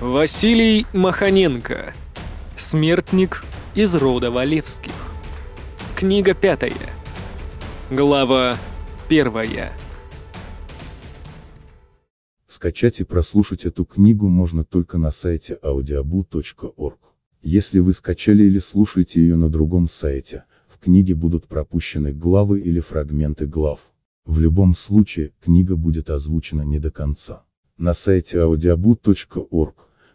Василий Маханенко. Смертник из рода Валевских. Книга пятая. Глава первая. Скачать и прослушать эту книгу можно только на сайте audiobu.org. Если вы скачали или слушаете ее на другом сайте, в книге будут пропущены главы или фрагменты глав. В любом случае, книга будет озвучена не до конца. На сайте audiobu.org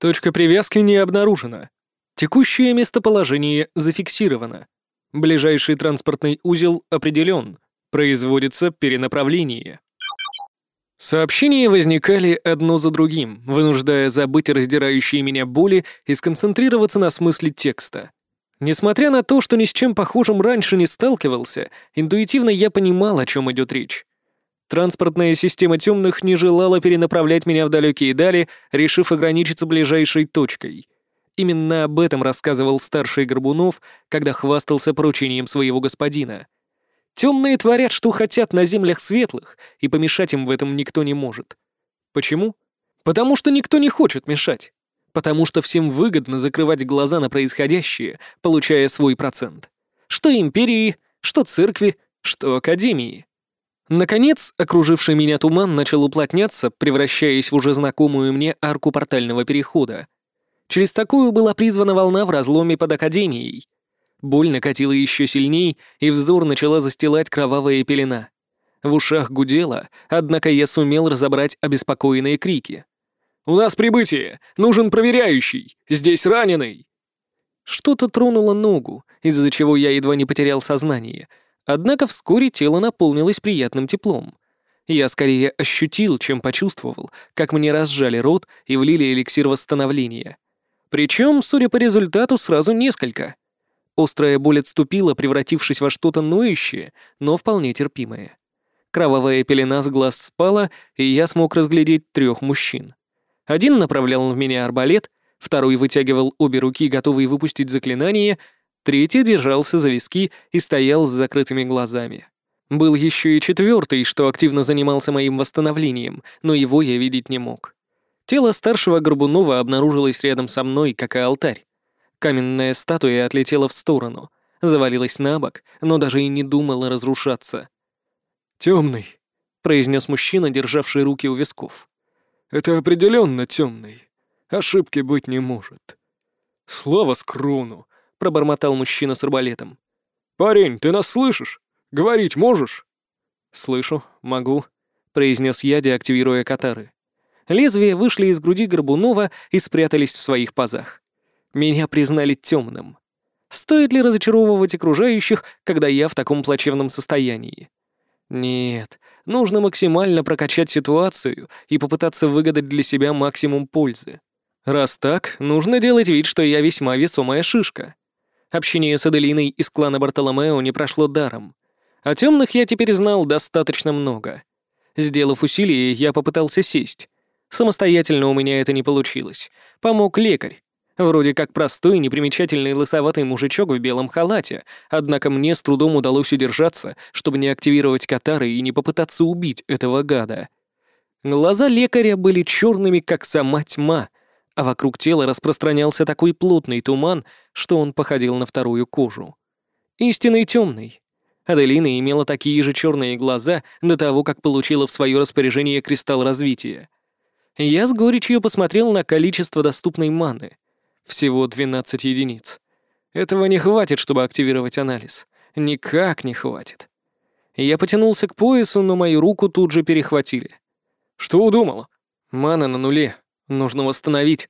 Точка привязки не обнаружена. Текущее местоположение зафиксировано. Ближайший транспортный узел определен. Производится перенаправление. Сообщения возникали одно за другим, вынуждая забыть раздирающие меня боли и сконцентрироваться на смысле текста. Несмотря на то, что ни с чем похожим раньше не сталкивался, интуитивно я понимал, о чем идет речь. Транспортная система темных не желала перенаправлять меня в далекие дали, решив ограничиться ближайшей точкой. Именно об этом рассказывал старший Горбунов, когда хвастался поручением своего господина — Темные творят, что хотят на землях светлых, и помешать им в этом никто не может. Почему? Потому что никто не хочет мешать. Потому что всем выгодно закрывать глаза на происходящее, получая свой процент. Что империи, что церкви, что академии. Наконец, окруживший меня туман начал уплотняться, превращаясь в уже знакомую мне арку портального перехода. Через такую была призвана волна в разломе под Академией, Боль накатила еще сильней, и взор начала застилать кровавая пелена. В ушах гудело, однако я сумел разобрать обеспокоенные крики. «У нас прибытие! Нужен проверяющий! Здесь раненый!» Что-то тронуло ногу, из-за чего я едва не потерял сознание, однако вскоре тело наполнилось приятным теплом. Я скорее ощутил, чем почувствовал, как мне разжали рот и влили эликсир восстановления. Причем, судя по результату, сразу несколько — Острая боль отступила, превратившись во что-то ноющее, но вполне терпимое. Кровавая пелена с глаз спала, и я смог разглядеть трех мужчин. Один направлял в меня арбалет, второй вытягивал обе руки, готовый выпустить заклинание, третий держался за виски и стоял с закрытыми глазами. Был еще и четвертый, что активно занимался моим восстановлением, но его я видеть не мог. Тело старшего Горбунова обнаружилось рядом со мной, как и алтарь. Каменная статуя отлетела в сторону, завалилась на бок, но даже и не думала разрушаться. «Темный», — произнес мужчина, державший руки у висков. «Это определенно темный. Ошибки быть не может». «Слава скрону», — пробормотал мужчина с арбалетом. «Парень, ты нас слышишь? Говорить можешь?» «Слышу, могу», — произнес я, деактивируя катары. Лезвия вышли из груди Горбунова и спрятались в своих пазах. Меня признали темным. Стоит ли разочаровывать окружающих, когда я в таком плачевном состоянии? Нет, нужно максимально прокачать ситуацию и попытаться выгадать для себя максимум пользы. Раз так, нужно делать вид, что я весьма весомая шишка. Общение с Аделиной из клана Бартоломео не прошло даром. О темных я теперь знал достаточно много. Сделав усилие, я попытался сесть. Самостоятельно у меня это не получилось. Помог лекарь. Вроде как простой, непримечательный лысоватый мужичок в белом халате, однако мне с трудом удалось удержаться, чтобы не активировать катары и не попытаться убить этого гада. Глаза лекаря были черными, как сама тьма, а вокруг тела распространялся такой плотный туман, что он походил на вторую кожу. Истинный темный. Аделина имела такие же черные глаза до того, как получила в свое распоряжение кристалл развития. Я с горечью посмотрел на количество доступной маны — всего 12 единиц. Этого не хватит, чтобы активировать анализ. Никак не хватит. Я потянулся к поясу, но мою руку тут же перехватили. «Что удумала?» «Мана на нуле. Нужно восстановить».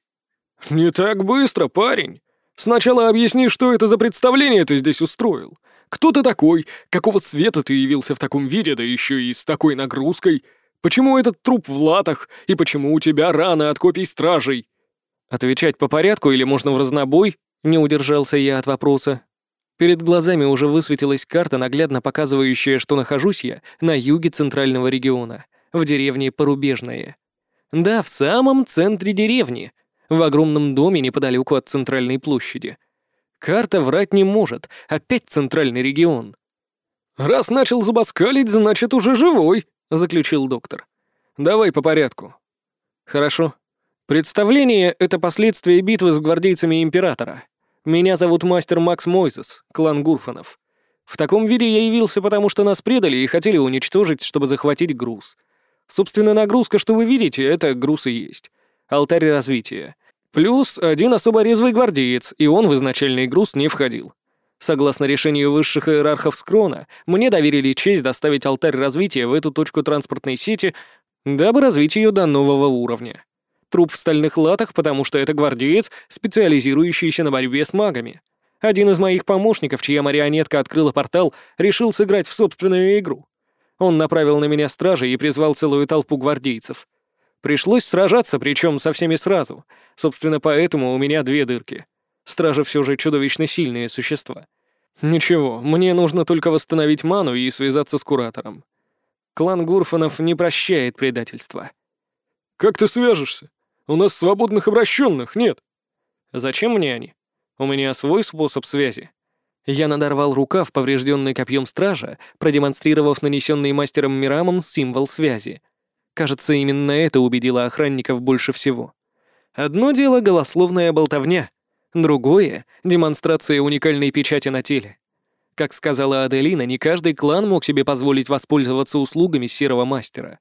«Не так быстро, парень. Сначала объясни, что это за представление ты здесь устроил. Кто ты такой? Какого цвета ты явился в таком виде, да еще и с такой нагрузкой? Почему этот труп в латах? И почему у тебя раны от копий стражей?» «Отвечать по порядку или можно в разнобой?» Не удержался я от вопроса. Перед глазами уже высветилась карта, наглядно показывающая, что нахожусь я на юге центрального региона, в деревне Порубежное. Да, в самом центре деревни, в огромном доме неподалеку от центральной площади. Карта врать не может, опять центральный регион. «Раз начал зубоскалить, значит, уже живой», — заключил доктор. «Давай по порядку». «Хорошо. Представление — это последствия битвы с гвардейцами Императора. Меня зовут мастер Макс Мойзес, клан Гурфанов. В таком виде я явился, потому что нас предали и хотели уничтожить, чтобы захватить груз. Собственно, нагрузка, что вы видите, это груз и есть. Алтарь развития. Плюс один особо резвый гвардеец, и он в изначальный груз не входил. Согласно решению высших иерархов Скрона, мне доверили честь доставить алтарь развития в эту точку транспортной сети, дабы развить ее до нового уровня. Труп в стальных латах, потому что это гвардеец, специализирующийся на борьбе с магами. Один из моих помощников, чья марионетка открыла портал, решил сыграть в собственную игру. Он направил на меня стражи и призвал целую толпу гвардейцев. Пришлось сражаться, причем со всеми сразу. Собственно, поэтому у меня две дырки. Стражи все же чудовищно сильные существа. Ничего, мне нужно только восстановить ману и связаться с куратором. Клан Гурфанов не прощает предательства. «Как ты свяжешься? У нас свободных обращенных нет». «Зачем мне они? У меня свой способ связи». Я надорвал рукав, поврежденный копьем стража, продемонстрировав нанесенный мастером Мирамом символ связи. Кажется, именно это убедило охранников больше всего. Одно дело — голословная болтовня, другое — демонстрация уникальной печати на теле. Как сказала Аделина, не каждый клан мог себе позволить воспользоваться услугами серого мастера.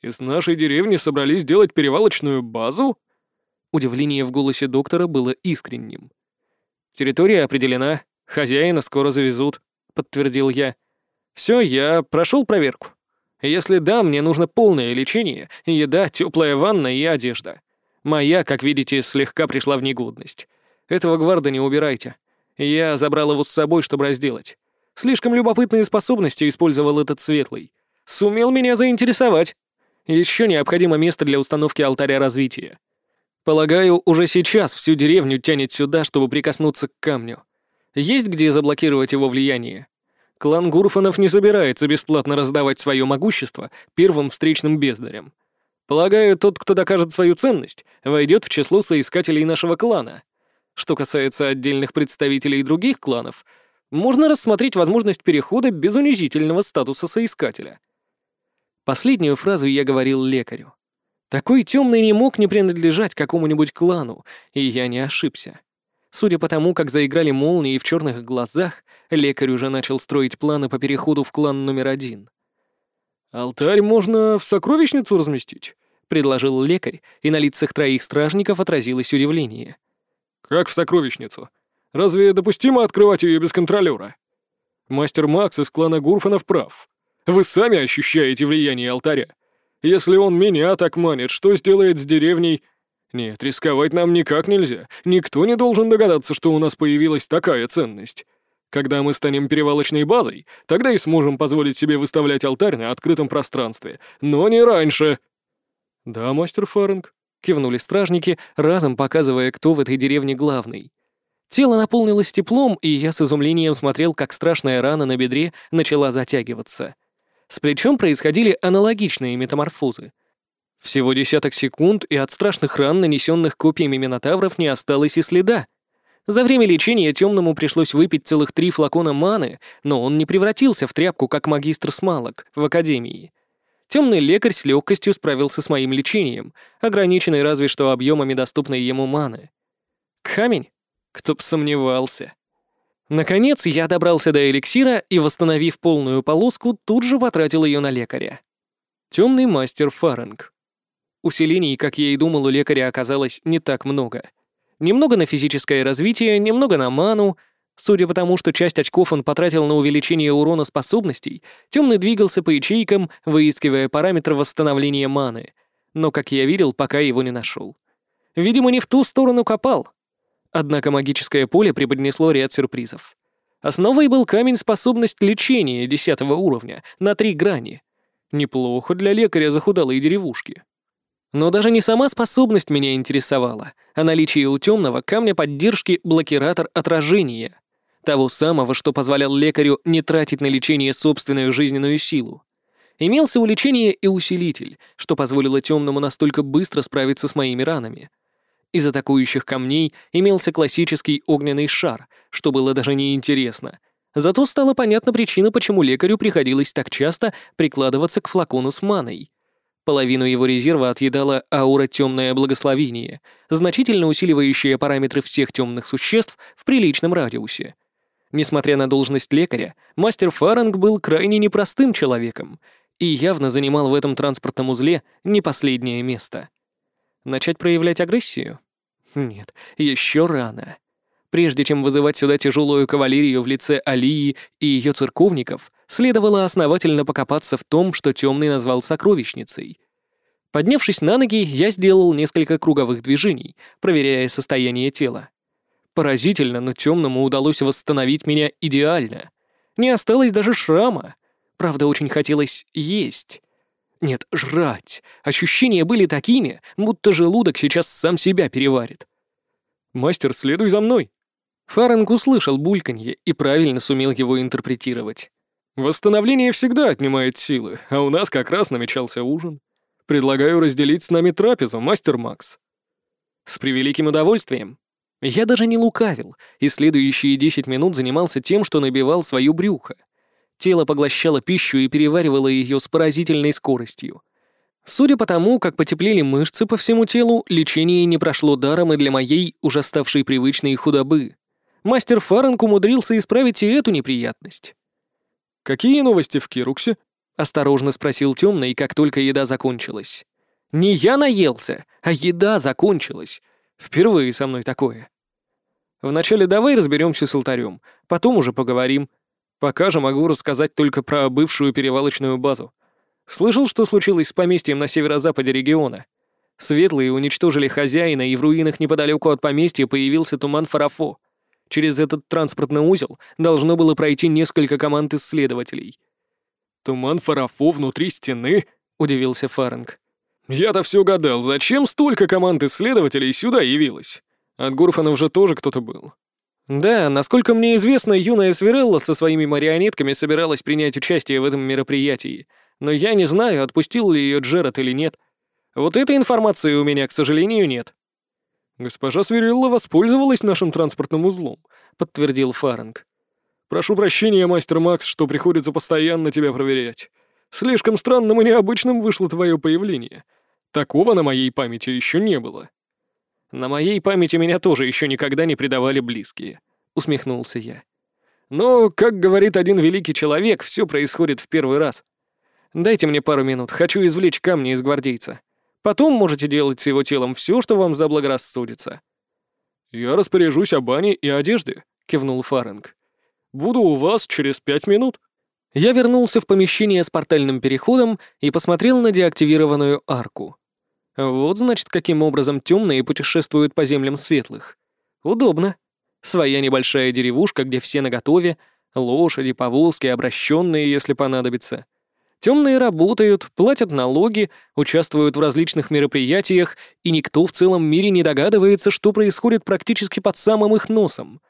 «Из нашей деревни собрались делать перевалочную базу?» Удивление в голосе доктора было искренним. «Территория определена, хозяина скоро завезут», — подтвердил я. «Все, я прошел проверку. Если да, мне нужно полное лечение, еда, теплая ванна и одежда. Моя, как видите, слегка пришла в негодность. Этого гварда не убирайте. Я забрал его с собой, чтобы разделать. Слишком любопытные способности использовал этот светлый. Сумел меня заинтересовать. Еще необходимо место для установки алтаря развития. Полагаю, уже сейчас всю деревню тянет сюда, чтобы прикоснуться к камню. Есть где заблокировать его влияние? Клан Гурфанов не собирается бесплатно раздавать свое могущество первым встречным бездарям. Полагаю, тот, кто докажет свою ценность, войдет в число соискателей нашего клана. Что касается отдельных представителей других кланов, можно рассмотреть возможность перехода без унизительного статуса соискателя. Последнюю фразу я говорил лекарю. Такой темный не мог не принадлежать какому-нибудь клану, и я не ошибся. Судя по тому, как заиграли молнии в черных глазах, лекарь уже начал строить планы по переходу в клан номер один. «Алтарь можно в сокровищницу разместить», — предложил лекарь, и на лицах троих стражников отразилось удивление. «Как в сокровищницу? Разве допустимо открывать ее без контролера? Мастер Макс из клана Гурфанов прав. Вы сами ощущаете влияние алтаря. Если он меня так манит, что сделает с деревней нет, рисковать нам никак нельзя. Никто не должен догадаться, что у нас появилась такая ценность. Когда мы станем перевалочной базой, тогда и сможем позволить себе выставлять алтарь на открытом пространстве. Но не раньше. Да, мастер Фаринг, кивнули стражники, разом показывая, кто в этой деревне главный. Тело наполнилось теплом, и я с изумлением смотрел, как страшная рана на бедре начала затягиваться. С плечом происходили аналогичные метаморфозы. Всего десяток секунд, и от страшных ран, нанесенных копьями минотавров, не осталось и следа. За время лечения темному пришлось выпить целых три флакона маны, но он не превратился в тряпку, как магистр смалок в академии. Темный лекарь с легкостью справился с моим лечением, ограниченный разве что объемами доступной ему маны. Камень? Кто б сомневался. Наконец, я добрался до эликсира и, восстановив полную полоску, тут же потратил ее на лекаря. Темный мастер Фаренг. Усилений, как я и думал, у лекаря оказалось не так много. Немного на физическое развитие, немного на ману. Судя по тому, что часть очков он потратил на увеличение урона способностей, темный двигался по ячейкам, выискивая параметр восстановления маны. Но, как я видел, пока его не нашел. Видимо, не в ту сторону копал. Однако магическое поле преподнесло ряд сюрпризов. Основой был камень способность лечения десятого уровня на три грани — Неплохо для лекаря захудалой деревушки. Но даже не сама способность меня интересовала, а наличие у темного камня поддержки блокиратор отражения. Того самого, что позволял лекарю не тратить на лечение собственную жизненную силу. Имелся у лечения и усилитель, что позволило темному настолько быстро справиться с моими ранами. Из атакующих камней имелся классический огненный шар, что было даже неинтересно. Зато стала понятна причина, почему лекарю приходилось так часто прикладываться к флакону с маной. Половину его резерва отъедала аура «Темное благословение», значительно усиливающая параметры всех темных существ в приличном радиусе. Несмотря на должность лекаря, мастер Фаранг был крайне непростым человеком и явно занимал в этом транспортном узле не последнее место. Начать проявлять агрессию? Нет, еще рано. Прежде чем вызывать сюда тяжелую кавалерию в лице Алии и ее церковников, следовало основательно покопаться в том, что Темный назвал сокровищницей. Поднявшись на ноги, я сделал несколько круговых движений, проверяя состояние тела. Поразительно, но Темному удалось восстановить меня идеально. Не осталось даже шрама. Правда, очень хотелось есть. Нет, жрать. Ощущения были такими, будто желудок сейчас сам себя переварит. «Мастер, следуй за мной!» Фаренг услышал бульканье и правильно сумел его интерпретировать. «Восстановление всегда отнимает силы, а у нас как раз намечался ужин. Предлагаю разделить с нами трапезу, мастер Макс». «С превеликим удовольствием». Я даже не лукавил, и следующие десять минут занимался тем, что набивал свое брюхо. Тело поглощало пищу и переваривало ее с поразительной скоростью. Судя по тому, как потеплели мышцы по всему телу, лечение не прошло даром и для моей, уже ставшей привычной худобы. Мастер Фаренк умудрился исправить и эту неприятность. «Какие новости в Кируксе?» — осторожно спросил темный, как только еда закончилась. «Не я наелся, а еда закончилась. Впервые со мной такое. Вначале давай разберемся с алтарем, потом уже поговорим», Пока же могу рассказать только про бывшую перевалочную базу. Слышал, что случилось с поместьем на северо-западе региона. Светлые уничтожили хозяина, и в руинах неподалеку от поместья появился туман Фарафо. Через этот транспортный узел должно было пройти несколько команд исследователей. «Туман Фарафо внутри стены?» — удивился Фаренг. «Я-то все гадал, зачем столько команд исследователей сюда явилось? От Гурфанов же тоже кто-то был. Да, насколько мне известно, юная Свирелла со своими марионетками собиралась принять участие в этом мероприятии, но я не знаю, отпустил ли ее Джеред или нет. Вот этой информации у меня, к сожалению, нет. Госпожа Свирелла воспользовалась нашим транспортным узлом, подтвердил Фаринг. Прошу прощения, мастер Макс, что приходится постоянно тебя проверять. Слишком странным и необычным вышло твое появление. Такого на моей памяти еще не было. На моей памяти меня тоже еще никогда не предавали близкие», — усмехнулся я. «Но, как говорит один великий человек, все происходит в первый раз. Дайте мне пару минут, хочу извлечь камни из гвардейца. Потом можете делать с его телом все, что вам заблагорассудится». «Я распоряжусь о бане и одежде», — кивнул Фаринг. «Буду у вас через пять минут». Я вернулся в помещение с портальным переходом и посмотрел на деактивированную арку. Вот, значит, каким образом темные путешествуют по землям светлых. Удобно. Своя небольшая деревушка, где все наготове, лошади, повозки, обращенные, если понадобится. Темные работают, платят налоги, участвуют в различных мероприятиях, и никто в целом мире не догадывается, что происходит практически под самым их носом.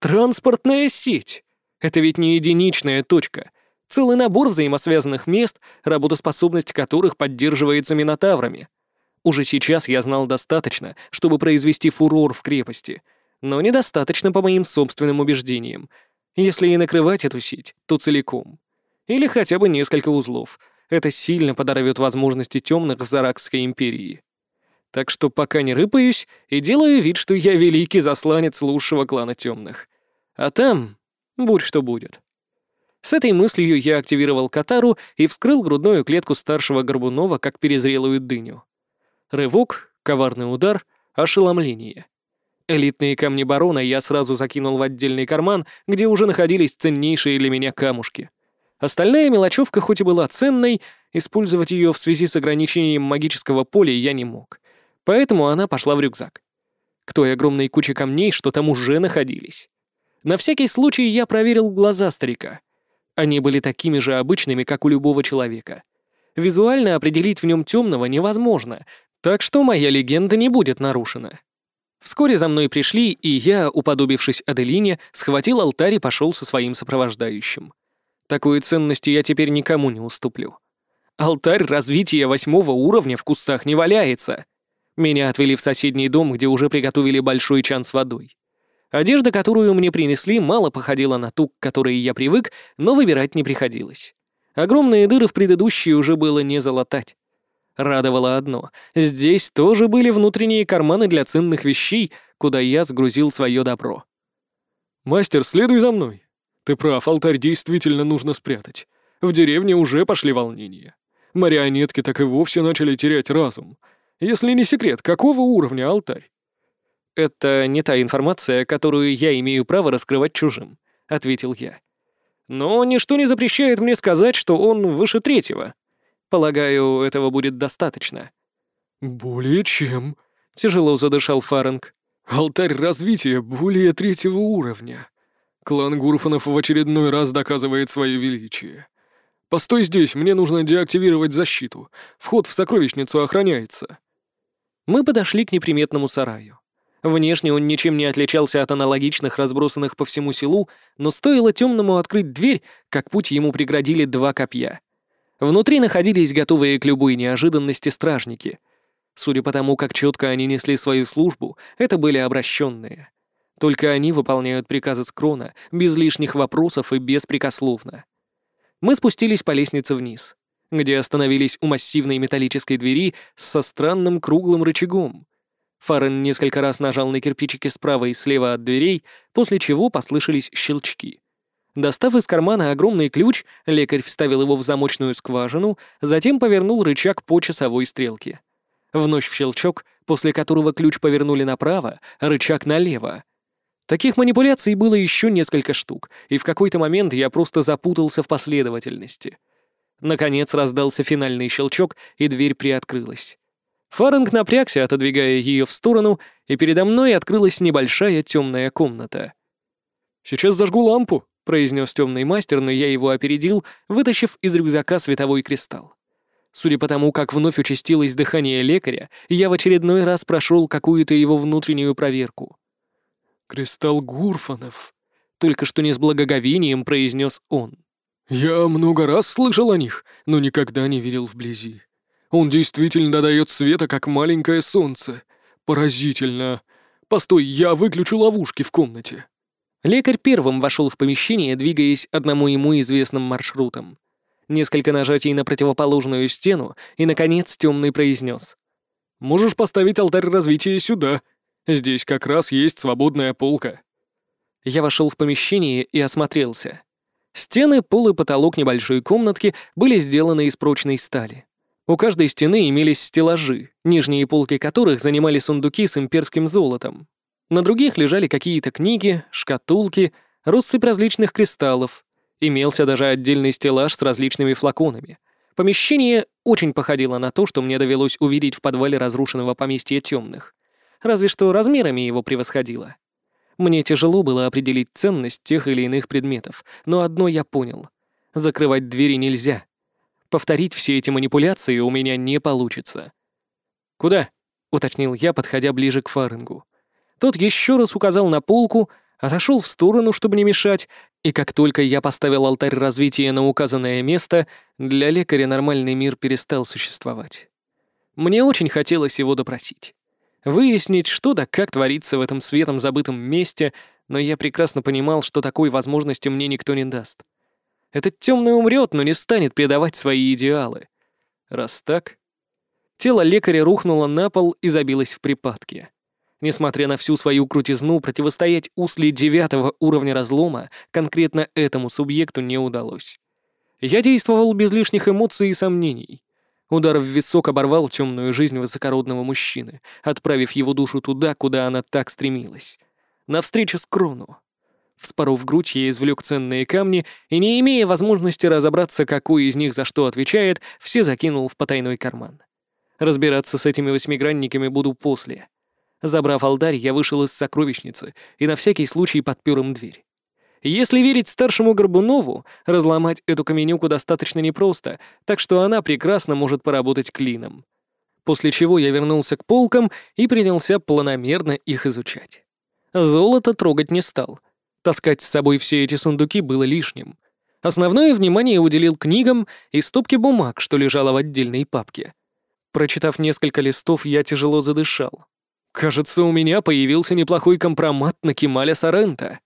Транспортная сеть! Это ведь не единичная точка. Целый набор взаимосвязанных мест, работоспособность которых поддерживается минотаврами — уже сейчас я знал достаточно, чтобы произвести фурор в крепости, но недостаточно по моим собственным убеждениям. Если и накрывать эту сеть, то целиком. Или хотя бы несколько узлов. Это сильно подорвет возможности темных в Заракской империи. Так что пока не рыпаюсь и делаю вид, что я великий засланец лучшего клана темных. А там будь что будет. С этой мыслью я активировал Катару и вскрыл грудную клетку старшего Горбунова как перезрелую дыню. Рывок, коварный удар, ошеломление. Элитные камни барона я сразу закинул в отдельный карман, где уже находились ценнейшие для меня камушки. Остальная мелочевка хоть и была ценной, использовать ее в связи с ограничением магического поля я не мог. Поэтому она пошла в рюкзак. К той огромной куче камней, что там уже находились. На всякий случай я проверил глаза старика. Они были такими же обычными, как у любого человека. Визуально определить в нем темного невозможно, так что моя легенда не будет нарушена. Вскоре за мной пришли, и я, уподобившись Аделине, схватил алтарь и пошел со своим сопровождающим. Такой ценности я теперь никому не уступлю. Алтарь развития восьмого уровня в кустах не валяется. Меня отвели в соседний дом, где уже приготовили большой чан с водой. Одежда, которую мне принесли, мало походила на ту, к которой я привык, но выбирать не приходилось. Огромные дыры в предыдущей уже было не залатать. Радовало одно — здесь тоже были внутренние карманы для ценных вещей, куда я сгрузил свое добро. «Мастер, следуй за мной. Ты прав, алтарь действительно нужно спрятать. В деревне уже пошли волнения. Марионетки так и вовсе начали терять разум. Если не секрет, какого уровня алтарь?» «Это не та информация, которую я имею право раскрывать чужим», — ответил я. «Но ничто не запрещает мне сказать, что он выше третьего». Полагаю, этого будет достаточно». «Более чем», — тяжело задышал Фаринг. «Алтарь развития более третьего уровня. Клан Гурфанов в очередной раз доказывает свое величие. Постой здесь, мне нужно деактивировать защиту. Вход в сокровищницу охраняется». Мы подошли к неприметному сараю. Внешне он ничем не отличался от аналогичных, разбросанных по всему селу, но стоило темному открыть дверь, как путь ему преградили два копья — Внутри находились готовые к любой неожиданности стражники. Судя по тому, как четко они несли свою службу, это были обращенные. Только они выполняют приказы Скрона без лишних вопросов и беспрекословно. Мы спустились по лестнице вниз, где остановились у массивной металлической двери со странным круглым рычагом. Фарен несколько раз нажал на кирпичики справа и слева от дверей, после чего послышались щелчки. Достав из кармана огромный ключ, лекарь вставил его в замочную скважину, затем повернул рычаг по часовой стрелке. Вновь в щелчок, после которого ключ повернули направо, рычаг налево. Таких манипуляций было еще несколько штук, и в какой-то момент я просто запутался в последовательности. Наконец раздался финальный щелчок, и дверь приоткрылась. Фаринг напрягся, отодвигая ее в сторону, и передо мной открылась небольшая темная комната. «Сейчас зажгу лампу», — произнес темный мастер, но я его опередил, вытащив из рюкзака световой кристалл. Судя по тому, как вновь участилось дыхание лекаря, я в очередной раз прошел какую-то его внутреннюю проверку. «Кристалл Гурфанов», — только что не с благоговением произнес он. «Я много раз слышал о них, но никогда не видел вблизи. Он действительно дает света, как маленькое солнце. Поразительно. Постой, я выключу ловушки в комнате». Лекарь первым вошел в помещение, двигаясь одному ему известным маршрутом. Несколько нажатий на противоположную стену, и, наконец, темный произнес. «Можешь поставить алтарь развития сюда. Здесь как раз есть свободная полка». Я вошел в помещение и осмотрелся. Стены, пол и потолок небольшой комнатки были сделаны из прочной стали. У каждой стены имелись стеллажи, нижние полки которых занимали сундуки с имперским золотом, на других лежали какие-то книги, шкатулки, россыпь различных кристаллов. Имелся даже отдельный стеллаж с различными флаконами. Помещение очень походило на то, что мне довелось увидеть в подвале разрушенного поместья темных. Разве что размерами его превосходило. Мне тяжело было определить ценность тех или иных предметов, но одно я понял. Закрывать двери нельзя. Повторить все эти манипуляции у меня не получится. «Куда?» — уточнил я, подходя ближе к Фарингу. Тот еще раз указал на полку, отошел в сторону, чтобы не мешать, и как только я поставил алтарь развития на указанное место, для лекаря нормальный мир перестал существовать. Мне очень хотелось его допросить. Выяснить, что да как творится в этом светом забытом месте, но я прекрасно понимал, что такой возможности мне никто не даст. Этот темный умрет, но не станет предавать свои идеалы. Раз так... Тело лекаря рухнуло на пол и забилось в припадке. Несмотря на всю свою крутизну, противостоять усли девятого уровня разлома конкретно этому субъекту не удалось. Я действовал без лишних эмоций и сомнений. Удар в висок оборвал темную жизнь высокородного мужчины, отправив его душу туда, куда она так стремилась. Навстречу с Крону. Вспоров грудь, я извлек ценные камни и, не имея возможности разобраться, какой из них за что отвечает, все закинул в потайной карман. Разбираться с этими восьмигранниками буду после. Забрав алтарь, я вышел из сокровищницы и на всякий случай подпер им дверь. Если верить старшему Горбунову, разломать эту каменюку достаточно непросто, так что она прекрасно может поработать клином. После чего я вернулся к полкам и принялся планомерно их изучать. Золото трогать не стал. Таскать с собой все эти сундуки было лишним. Основное внимание уделил книгам и стопке бумаг, что лежало в отдельной папке. Прочитав несколько листов, я тяжело задышал. Кажется, у меня появился неплохой компромат на Кемаля Сорента.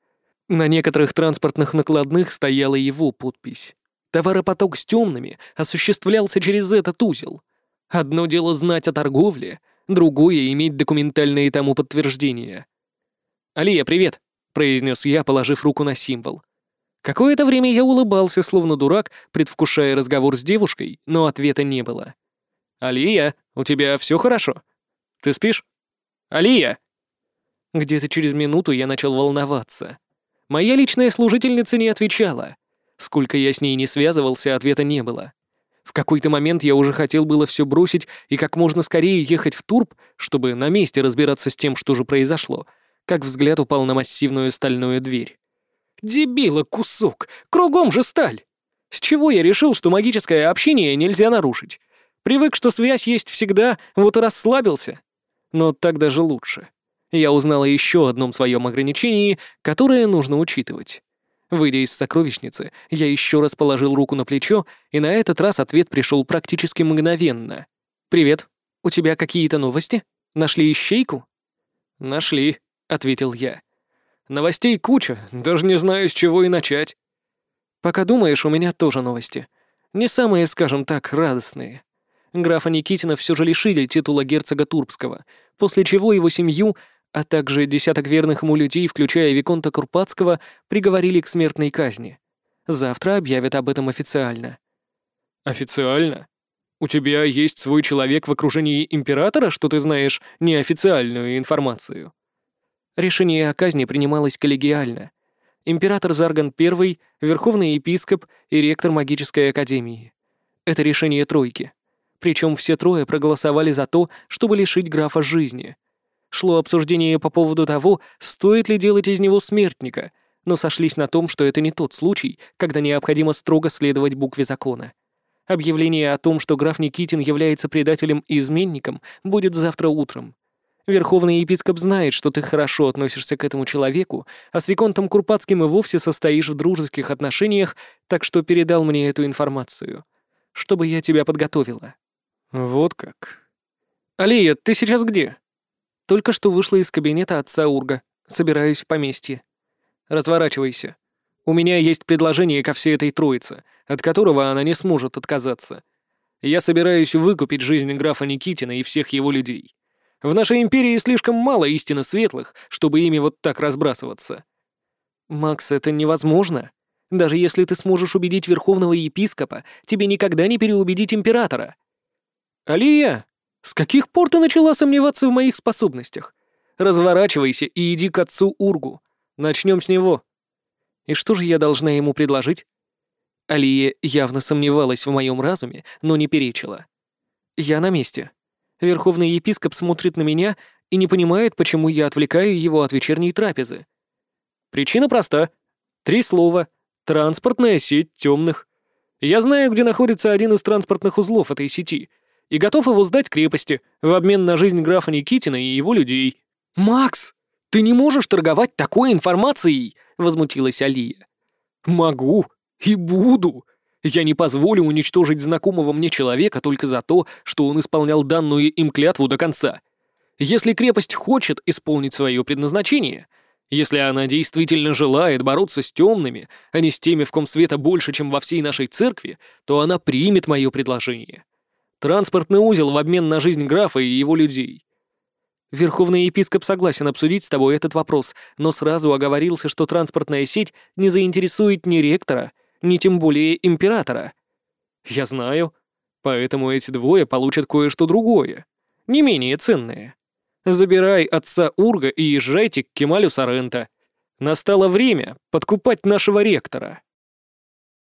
На некоторых транспортных накладных стояла его подпись. Товаропоток с темными осуществлялся через этот узел. Одно дело знать о торговле, другое — иметь документальные тому подтверждения. «Алия, привет!» — произнес я, положив руку на символ. Какое-то время я улыбался, словно дурак, предвкушая разговор с девушкой, но ответа не было. «Алия, у тебя все хорошо? Ты спишь? Алия!» Где-то через минуту я начал волноваться. Моя личная служительница не отвечала. Сколько я с ней не связывался, ответа не было. В какой-то момент я уже хотел было все бросить и как можно скорее ехать в Турб, чтобы на месте разбираться с тем, что же произошло, как взгляд упал на массивную стальную дверь. Дебила кусок! Кругом же сталь! С чего я решил, что магическое общение нельзя нарушить? Привык, что связь есть всегда, вот и расслабился. Но так даже лучше. Я узнал о еще одном своем ограничении, которое нужно учитывать. Выйдя из сокровищницы, я еще раз положил руку на плечо, и на этот раз ответ пришел практически мгновенно. «Привет. У тебя какие-то новости? Нашли ищейку?» «Нашли», — ответил я. Новостей куча, даже не знаю, с чего и начать. Пока думаешь, у меня тоже новости. Не самые, скажем так, радостные. Графа Никитина все же лишили титула герцога Турбского, после чего его семью, а также десяток верных ему людей, включая Виконта Курпатского, приговорили к смертной казни. Завтра объявят об этом официально. Официально? У тебя есть свой человек в окружении императора, что ты знаешь неофициальную информацию? Решение о казни принималось коллегиально. Император Зарган I, верховный епископ и ректор магической академии. Это решение тройки. Причем все трое проголосовали за то, чтобы лишить графа жизни. Шло обсуждение по поводу того, стоит ли делать из него смертника, но сошлись на том, что это не тот случай, когда необходимо строго следовать букве закона. Объявление о том, что граф Никитин является предателем и изменником, будет завтра утром. Верховный епископ знает, что ты хорошо относишься к этому человеку, а с Виконтом Курпатским и вовсе состоишь в дружеских отношениях, так что передал мне эту информацию. Чтобы я тебя подготовила». «Вот как». «Алия, ты сейчас где?» «Только что вышла из кабинета отца Урга. Собираюсь в поместье». «Разворачивайся. У меня есть предложение ко всей этой троице, от которого она не сможет отказаться. Я собираюсь выкупить жизнь графа Никитина и всех его людей. В нашей империи слишком мало истинно светлых, чтобы ими вот так разбрасываться. Макс, это невозможно. Даже если ты сможешь убедить верховного епископа, тебе никогда не переубедить императора. Алия, с каких пор ты начала сомневаться в моих способностях? Разворачивайся и иди к отцу Ургу. Начнем с него. И что же я должна ему предложить? Алия явно сомневалась в моем разуме, но не перечила. Я на месте. Верховный епископ смотрит на меня и не понимает, почему я отвлекаю его от вечерней трапезы. Причина проста. Три слова. Транспортная сеть темных. Я знаю, где находится один из транспортных узлов этой сети, и готов его сдать крепости в обмен на жизнь графа Никитина и его людей. «Макс, ты не можешь торговать такой информацией!» — возмутилась Алия. «Могу и буду!» Я не позволю уничтожить знакомого мне человека только за то, что он исполнял данную им клятву до конца. Если крепость хочет исполнить свое предназначение, если она действительно желает бороться с темными, а не с теми, в ком света больше, чем во всей нашей церкви, то она примет мое предложение. Транспортный узел в обмен на жизнь графа и его людей. Верховный епископ согласен обсудить с тобой этот вопрос, но сразу оговорился, что транспортная сеть не заинтересует ни ректора, ни тем более императора. Я знаю, поэтому эти двое получат кое-что другое, не менее ценное. Забирай отца Урга и езжайте к Кемалю Сорента. Настало время подкупать нашего ректора.